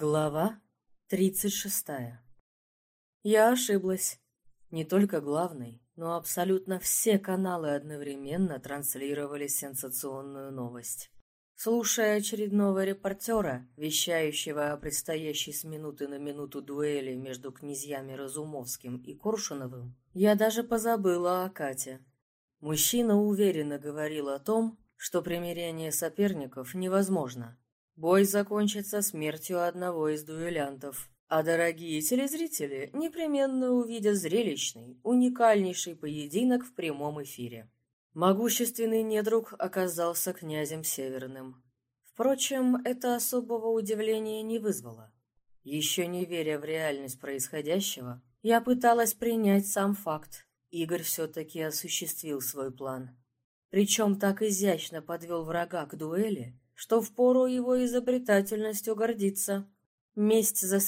Глава тридцать шестая. Я ошиблась. Не только главный, но абсолютно все каналы одновременно транслировали сенсационную новость. Слушая очередного репортера, вещающего о предстоящей с минуты на минуту дуэли между князьями Разумовским и Коршуновым, я даже позабыла о Кате. Мужчина уверенно говорил о том, что примирение соперников невозможно, Бой закончится смертью одного из дуэлянтов, а дорогие телезрители непременно увидят зрелищный, уникальнейший поединок в прямом эфире. Могущественный недруг оказался князем Северным. Впрочем, это особого удивления не вызвало. Еще не веря в реальность происходящего, я пыталась принять сам факт. Игорь все-таки осуществил свой план. Причем так изящно подвел врага к дуэли, что впору его изобретательностью гордиться. Месть за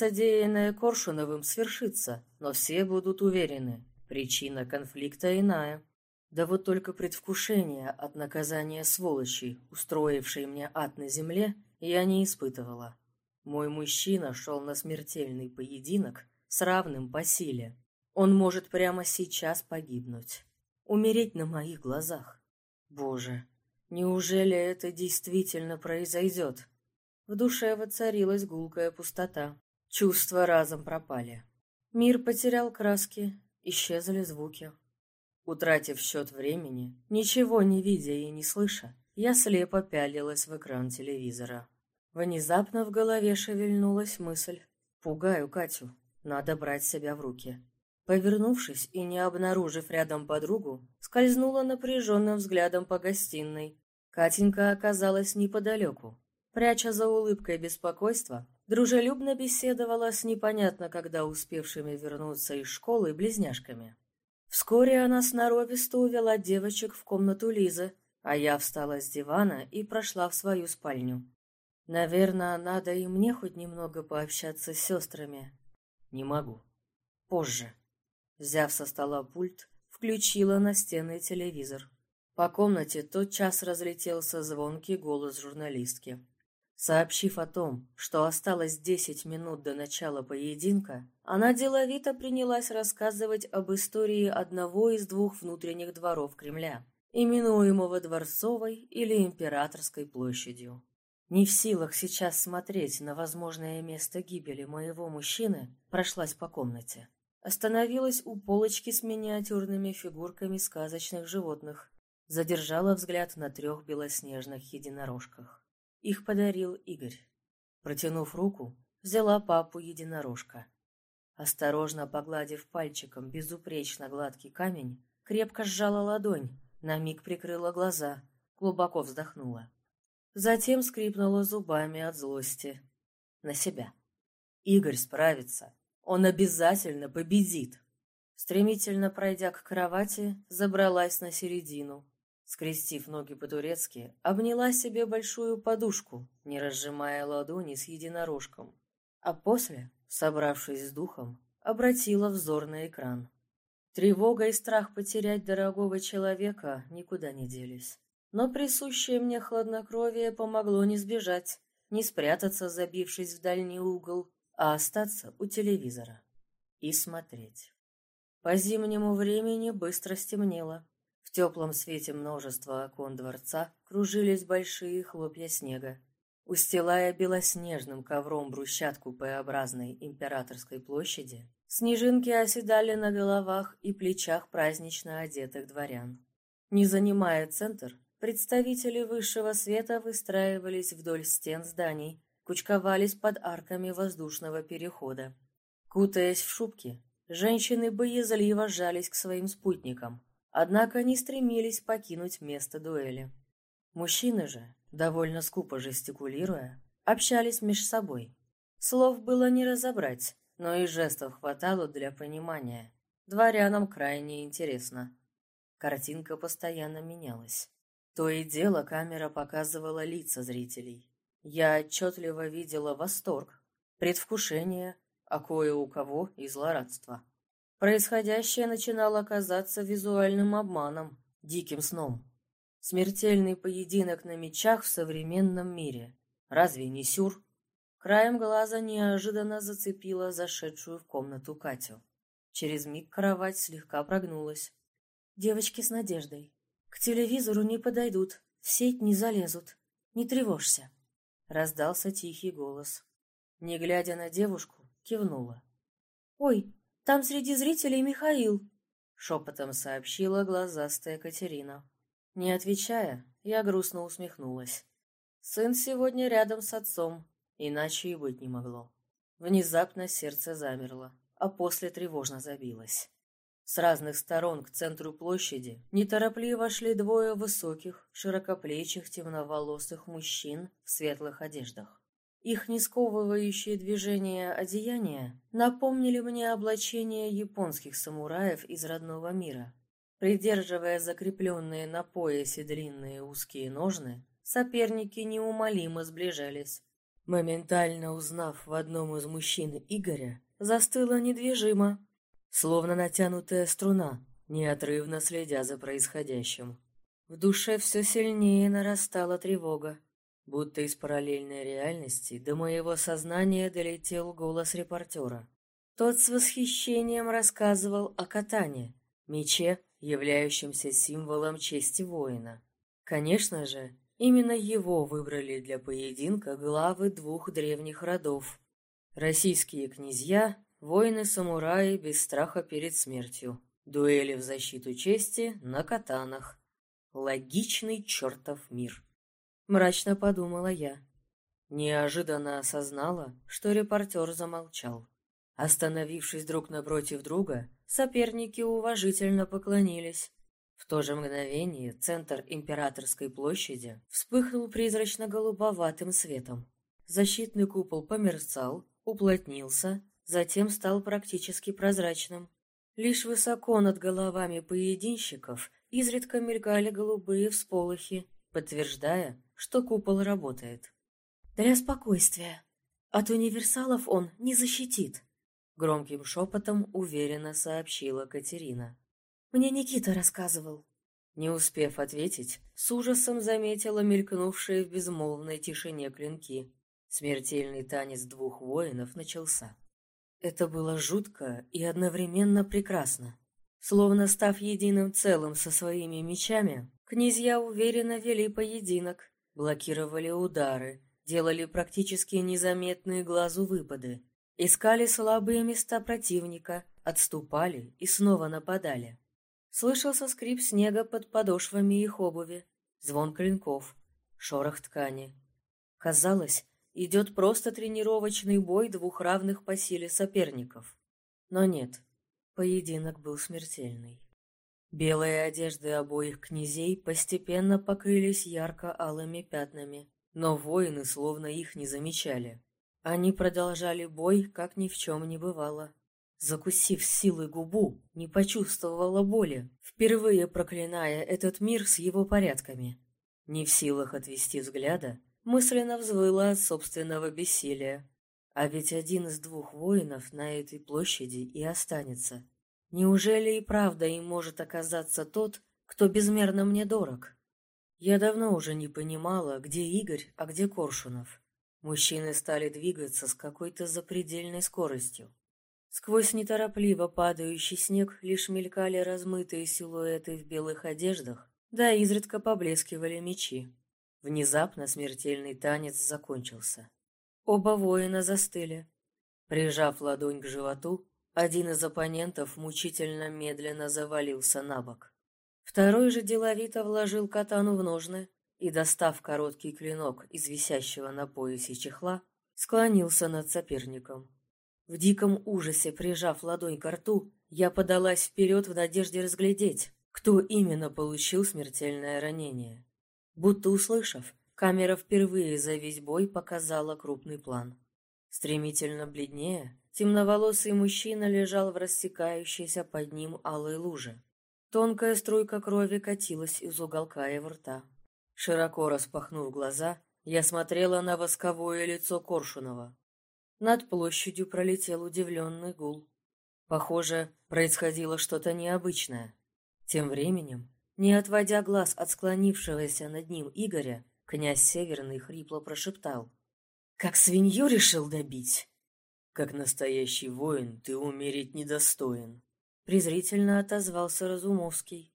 Коршуновым свершится, но все будут уверены, причина конфликта иная. Да вот только предвкушение от наказания сволочи, устроившей мне ад на земле, я не испытывала. Мой мужчина шел на смертельный поединок с равным по силе. Он может прямо сейчас погибнуть. Умереть на моих глазах. Боже, Неужели это действительно произойдет? В душе воцарилась гулкая пустота. Чувства разом пропали. Мир потерял краски, исчезли звуки. Утратив счет времени, ничего не видя и не слыша, я слепо пялилась в экран телевизора. Внезапно в голове шевельнулась мысль. Пугаю Катю, надо брать себя в руки. Повернувшись и не обнаружив рядом подругу, скользнула напряженным взглядом по гостиной, Катенька оказалась неподалеку. Пряча за улыбкой беспокойство, дружелюбно беседовала с непонятно когда успевшими вернуться из школы близняшками. Вскоре она сноровисто увела девочек в комнату Лизы, а я встала с дивана и прошла в свою спальню. Наверное, надо и мне хоть немного пообщаться с сестрами. Не могу. Позже. Взяв со стола пульт, включила настенный телевизор. По комнате тотчас разлетелся звонкий голос журналистки. Сообщив о том, что осталось десять минут до начала поединка, она деловито принялась рассказывать об истории одного из двух внутренних дворов Кремля, именуемого Дворцовой или Императорской площадью. Не в силах сейчас смотреть на возможное место гибели моего мужчины, прошлась по комнате. Остановилась у полочки с миниатюрными фигурками сказочных животных задержала взгляд на трех белоснежных единорожках. Их подарил Игорь. Протянув руку, взяла папу единорожка. Осторожно погладив пальчиком безупречно гладкий камень, крепко сжала ладонь, на миг прикрыла глаза, глубоко вздохнула. Затем скрипнула зубами от злости. На себя. Игорь справится. Он обязательно победит. Стремительно пройдя к кровати, забралась на середину, Скрестив ноги по-турецки, обняла себе большую подушку, не разжимая ладони с единорожком. А после, собравшись с духом, обратила взор на экран. Тревога и страх потерять дорогого человека никуда не делись. Но присущее мне хладнокровие помогло не сбежать, не спрятаться, забившись в дальний угол, а остаться у телевизора и смотреть. По зимнему времени быстро стемнело. В теплом свете множества окон дворца кружились большие хлопья снега. Устилая белоснежным ковром брусчатку П-образной императорской площади, снежинки оседали на головах и плечах празднично одетых дворян. Не занимая центр, представители высшего света выстраивались вдоль стен зданий, кучковались под арками воздушного перехода. Кутаясь в шубки, женщины боязливо жались к своим спутникам – Однако не стремились покинуть место дуэли. Мужчины же, довольно скупо жестикулируя, общались меж собой. Слов было не разобрать, но и жестов хватало для понимания. Дворянам крайне интересно. Картинка постоянно менялась. То и дело камера показывала лица зрителей. Я отчетливо видела восторг, предвкушение, а кое у кого и злорадство. Происходящее начинало казаться визуальным обманом, диким сном. Смертельный поединок на мечах в современном мире. Разве не сюр? Краем глаза неожиданно зацепила зашедшую в комнату Катю. Через миг кровать слегка прогнулась. «Девочки с надеждой. К телевизору не подойдут, в сеть не залезут. Не тревожься», — раздался тихий голос. Не глядя на девушку, кивнула. «Ой, там среди зрителей Михаил», — шепотом сообщила глазастая Катерина. Не отвечая, я грустно усмехнулась. Сын сегодня рядом с отцом, Иначе и быть не могло. Внезапно сердце замерло, а после тревожно забилось. С разных сторон к центру площади неторопливо шли двое высоких, широкоплечих, темноволосых мужчин в светлых одеждах. Их несковывающие движения одеяния напомнили мне облачение японских самураев из родного мира. Придерживая закрепленные на поясе длинные узкие ножны, соперники неумолимо сближались, Моментально узнав в одном из мужчин Игоря, застыла недвижимо, словно натянутая струна, неотрывно следя за происходящим. В душе все сильнее нарастала тревога, будто из параллельной реальности до моего сознания долетел голос репортера. Тот с восхищением рассказывал о катане, мече, являющемся символом чести воина. Конечно же, Именно его выбрали для поединка главы двух древних родов. Российские князья, воины-самураи без страха перед смертью, дуэли в защиту чести на катанах. Логичный чертов мир. Мрачно подумала я. Неожиданно осознала, что репортер замолчал. Остановившись друг напротив друга, соперники уважительно поклонились, в то же мгновение центр Императорской площади вспыхнул призрачно-голубоватым светом. Защитный купол померцал, уплотнился, затем стал практически прозрачным. Лишь высоко над головами поединщиков изредка мелькали голубые всполохи, подтверждая, что купол работает. «Для спокойствия. От универсалов он не защитит», — громким шепотом уверенно сообщила Катерина. Мне Никита рассказывал». Не успев ответить, с ужасом заметила мелькнувшие в безмолвной тишине клинки. Смертельный танец двух воинов начался. Это было жутко и одновременно прекрасно. Словно став единым целым со своими мечами, князья уверенно вели поединок, блокировали удары, делали практически незаметные глазу выпады, искали слабые места противника, отступали и снова нападали. Слышался скрип снега под подошвами их обуви, звон клинков, шорох ткани. Казалось, идет просто тренировочный бой двух равных по силе соперников. Но нет, поединок был смертельный. Белые одежды обоих князей постепенно покрылись ярко-алыми пятнами, но воины словно их не замечали. Они продолжали бой, как ни в чем не бывало. Закусив силой губу, не почувствовала боли, впервые проклиная этот мир с его порядками. Не в силах отвести взгляда, мысленно взвыла от собственного бессилия. А ведь один из двух воинов на этой площади и останется. Неужели и правда им может оказаться тот, кто безмерно мне дорог? Я давно уже не понимала, где Игорь, а где Коршунов. Мужчины стали двигаться с какой-то запредельной скоростью. Сквозь неторопливо падающий снег лишь мелькали размытые силуэты в белых одеждах, да изредка поблескивали мечи. Внезапно смертельный танец закончился. Оба воина застыли. Прижав ладонь к животу, один из оппонентов мучительно медленно завалился на бок. Второй же деловито вложил катану в ножны и, достав короткий клинок из висящего на поясе чехла, склонился над соперником. В диком ужасе, прижав ладонь к рту, я подалась вперед в надежде разглядеть, кто именно получил смертельное ранение. Будто услышав, камера впервые за весь бой показала крупный план. Стремительно бледнее, темноволосый мужчина лежал в рассекающейся под ним алой луже. Тонкая струйка крови катилась из уголка его рта. Широко распахнув глаза, я смотрела на восковое лицо Коршунова. Над площадью пролетел удивленный гул. Похоже, происходило что-то необычное. Тем временем, не отводя глаз от склонившегося над ним Игоря, князь Северный хрипло прошептал. Как свинью решил добить? Как настоящий воин ты умереть недостоин, презрительно отозвался Разумовский.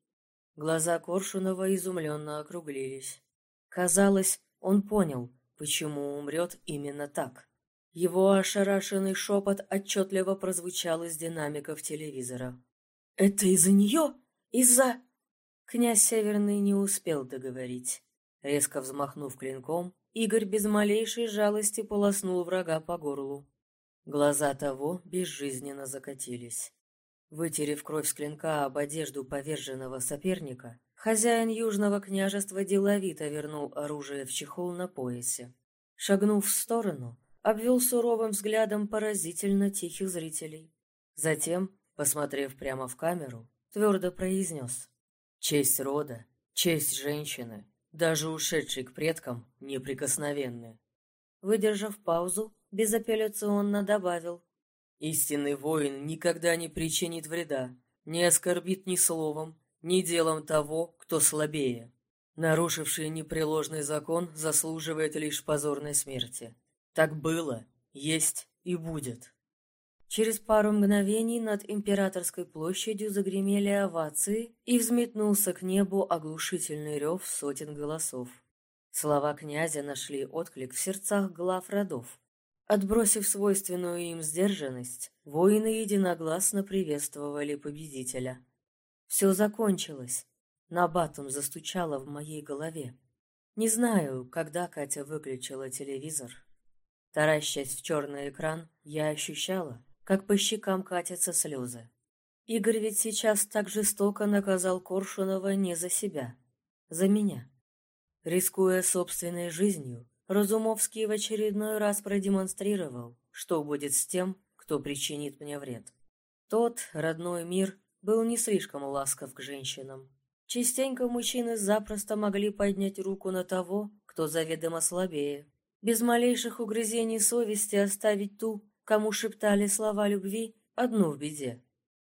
Глаза Коршунова изумленно округлились. Казалось, он понял, почему умрет именно так. Его ошарашенный шепот отчетливо прозвучал из динамиков телевизора. «Это из-за нее? Из-за...» Князь Северный не успел договорить. Резко взмахнув клинком, Игорь без малейшей жалости полоснул врага по горлу. Глаза того безжизненно закатились. Вытерев кровь с клинка об одежду поверженного соперника, хозяин Южного княжества деловито вернул оружие в чехол на поясе. Шагнув в сторону, обвел суровым взглядом поразительно тихих зрителей. Затем, посмотрев прямо в камеру, твердо произнес «Честь рода, честь женщины, даже ушедшей к предкам, неприкосновенны». Выдержав паузу, безапелляционно добавил Истинный воин никогда не причинит вреда, не оскорбит ни словом, ни делом того, кто слабее. Нарушивший непреложный закон заслуживает лишь позорной смерти. Так было, есть и будет. Через пару мгновений над императорской площадью загремели овации и взметнулся к небу оглушительный рев сотен голосов. Слова князя нашли отклик в сердцах глав родов. Отбросив свойственную им сдержанность, воины единогласно приветствовали победителя. Все закончилось. Набатом застучало в моей голове. Не знаю, когда Катя выключила телевизор. Таращась в черный экран, я ощущала, как по щекам катятся слезы. Игорь ведь сейчас так жестоко наказал Коршунова не за себя, за меня. Рискуя собственной жизнью, Разумовский в очередной раз продемонстрировал, что будет с тем, кто причинит мне вред. Тот, родной мир, был не слишком ласков к женщинам. Частенько мужчины запросто могли поднять руку на того, кто заведомо слабее. Без малейших угрызений совести оставить ту, кому шептали слова любви, одну в беде.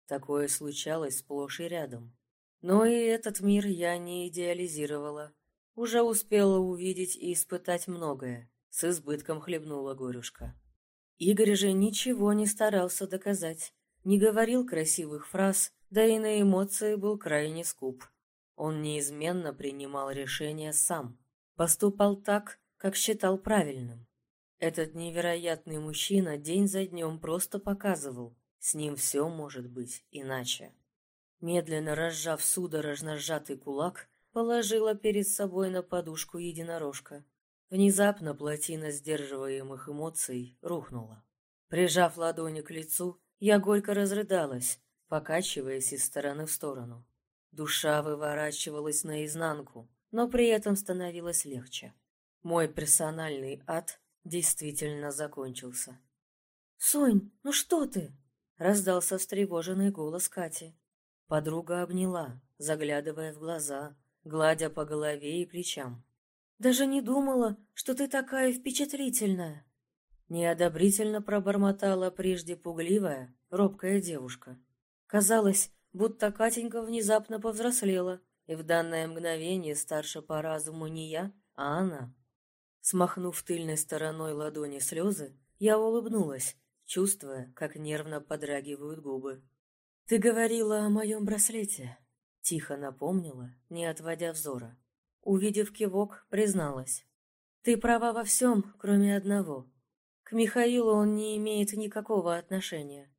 Такое случалось сплошь и рядом. Но и этот мир я не идеализировала. Уже успела увидеть и испытать многое. С избытком хлебнула горюшка. Игорь же ничего не старался доказать. Не говорил красивых фраз, да и на эмоции был крайне скуп. Он неизменно принимал решения сам. Поступал так, как считал правильным. Этот невероятный мужчина день за днем просто показывал, с ним все может быть иначе. Медленно разжав судорожно сжатый кулак, положила перед собой на подушку единорожка. Внезапно плотина сдерживаемых эмоций рухнула. Прижав ладони к лицу, я горько разрыдалась, покачиваясь из стороны в сторону. Душа выворачивалась наизнанку, но при этом становилось легче. Мой персональный ад действительно закончился. «Сонь, ну что ты?» — раздался встревоженный голос Кати. Подруга обняла, заглядывая в глаза, гладя по голове и плечам. «Даже не думала, что ты такая впечатлительная!» Неодобрительно пробормотала прежде пугливая, робкая девушка. Казалось, будто Катенька внезапно повзрослела, и в данное мгновение старше по разуму не я, а она. Смахнув тыльной стороной ладони слезы, я улыбнулась, чувствуя, как нервно подрагивают губы. «Ты говорила о моем браслете», Тихо напомнила, не отводя взора. Увидев кивок, призналась. «Ты права во всем, кроме одного. К Михаилу он не имеет никакого отношения».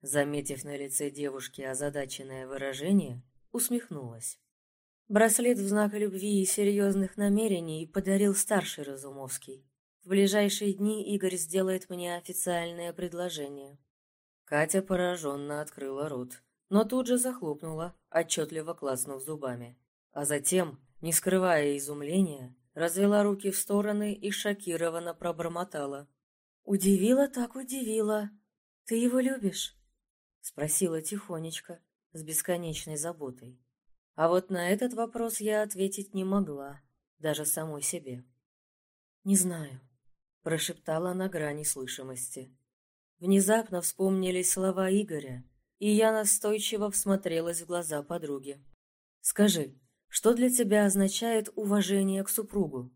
Заметив на лице девушки озадаченное выражение, усмехнулась. Браслет в знак любви и серьезных намерений подарил старший Разумовский. В ближайшие дни Игорь сделает мне официальное предложение. Катя пораженно открыла рот но тут же захлопнула, отчетливо клацнув зубами. А затем, не скрывая изумления, развела руки в стороны и шокированно пробормотала. «Удивила так удивила. Ты его любишь?» Спросила тихонечко, с бесконечной заботой. А вот на этот вопрос я ответить не могла, даже самой себе. «Не знаю», — прошептала на грани слышимости. Внезапно вспомнились слова Игоря, и я настойчиво всмотрелась в глаза подруги. «Скажи, что для тебя означает уважение к супругу?»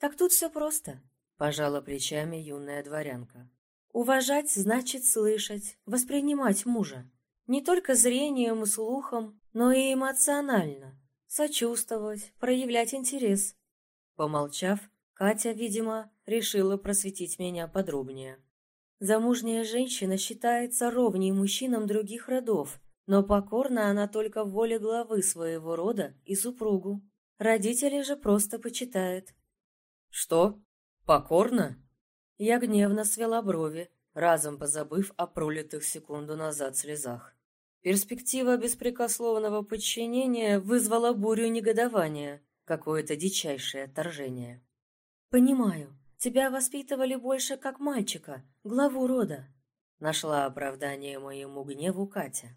«Так тут все просто. — пожала плечами юная дворянка. «Уважать значит слышать, воспринимать мужа. Не только зрением и слухом, но и эмоционально. Сочувствовать, проявлять интерес». Помолчав, Катя, видимо, решила просветить меня подробнее. Замужняя женщина считается ровней мужчинам других родов, но покорна она только в воле главы своего рода и супругу. Родители же просто почитают. «Что? Покорно?» Я гневно свела брови, разом позабыв о пролитых секунду назад слезах. Перспектива беспрекословного подчинения вызвала бурю негодования, какое-то дичайшее отторжение. «Понимаю, тебя воспитывали больше как мальчика, главу рода», нашла оправдание моему гневу Катя.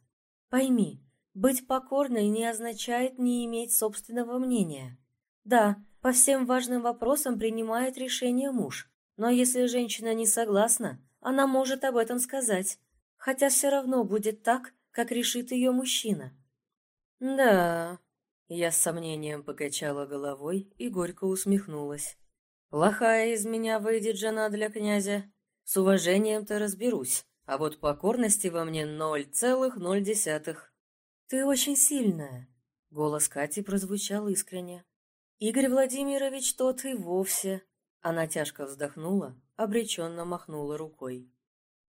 «Пойми, быть покорной не означает не иметь собственного мнения. Да, по всем важным вопросам принимает решение муж, но если женщина не согласна, она может об этом сказать, хотя все равно будет так, как решит ее мужчина. «Да...» Я с сомнением покачала головой и горько усмехнулась. «Плохая из меня выйдет жена для князя. С уважением-то разберусь, а вот покорности во мне ноль целых ноль десятых». «Ты очень сильная», — голос Кати прозвучал искренне. «Игорь Владимирович тот и вовсе...» Она тяжко вздохнула, обреченно махнула рукой.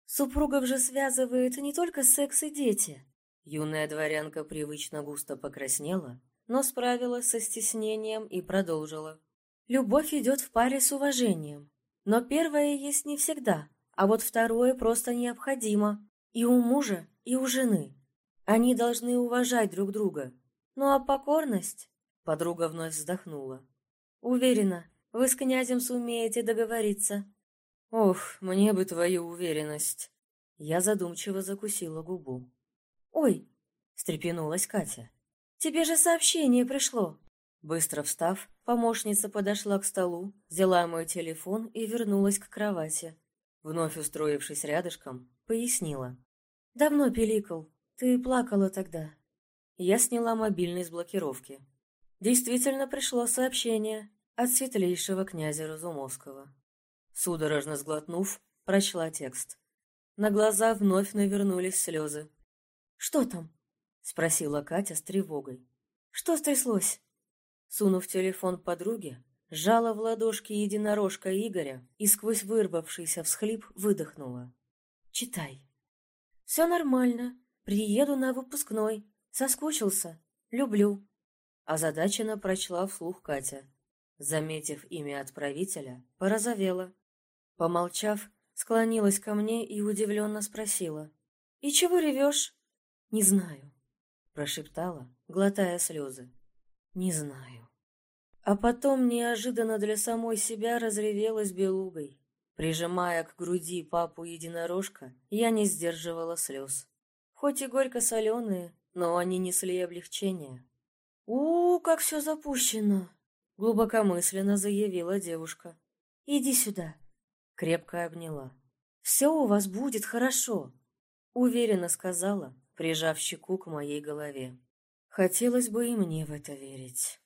«Супругов же связывает не только секс и дети». Юная дворянка привычно густо покраснела, но справилась со стеснением и продолжила. «Любовь идет в паре с уважением. Но первое есть не всегда, а вот второе просто необходимо. И у мужа, и у жены. Они должны уважать друг друга. Ну а покорность...» Подруга вновь вздохнула. «Уверена, вы с князем сумеете договориться». «Ох, мне бы твою уверенность!» Я задумчиво закусила губу. «Ой!» — встрепенулась Катя. «Тебе же сообщение пришло!» Быстро встав, помощница подошла к столу, взяла мой телефон и вернулась к кровати. Вновь устроившись рядышком, пояснила. «Давно пиликал. Ты плакала тогда». Я сняла мобильный с блокировки. Действительно пришло сообщение от светлейшего князя Разумовского. Судорожно сглотнув, прочла текст. На глаза вновь навернулись слезы. «Что там?» — спросила Катя с тревогой. «Что стряслось?» Сунув телефон подруге, сжала в ладошки единорожка Игоря и сквозь вырвавшийся всхлип выдохнула. «Читай». «Все нормально. Приеду на выпускной. Соскучился. Люблю». Озадаченно прочла вслух Катя. Заметив имя отправителя, порозовела. Помолчав, склонилась ко мне и удивленно спросила. «И чего ревешь?» «Не знаю», — прошептала, глотая слезы. «Не знаю». А потом неожиданно для самой себя разревелась белугой. Прижимая к груди папу единорожка, я не сдерживала слез. Хоть и горько-соленые, но они несли облегчение. -у как все запущено!» — глубокомысленно заявила девушка. «Иди сюда!» крепко обняла. «Все у вас будет хорошо», — уверенно сказала, прижав щеку к моей голове. Хотелось бы и мне в это верить.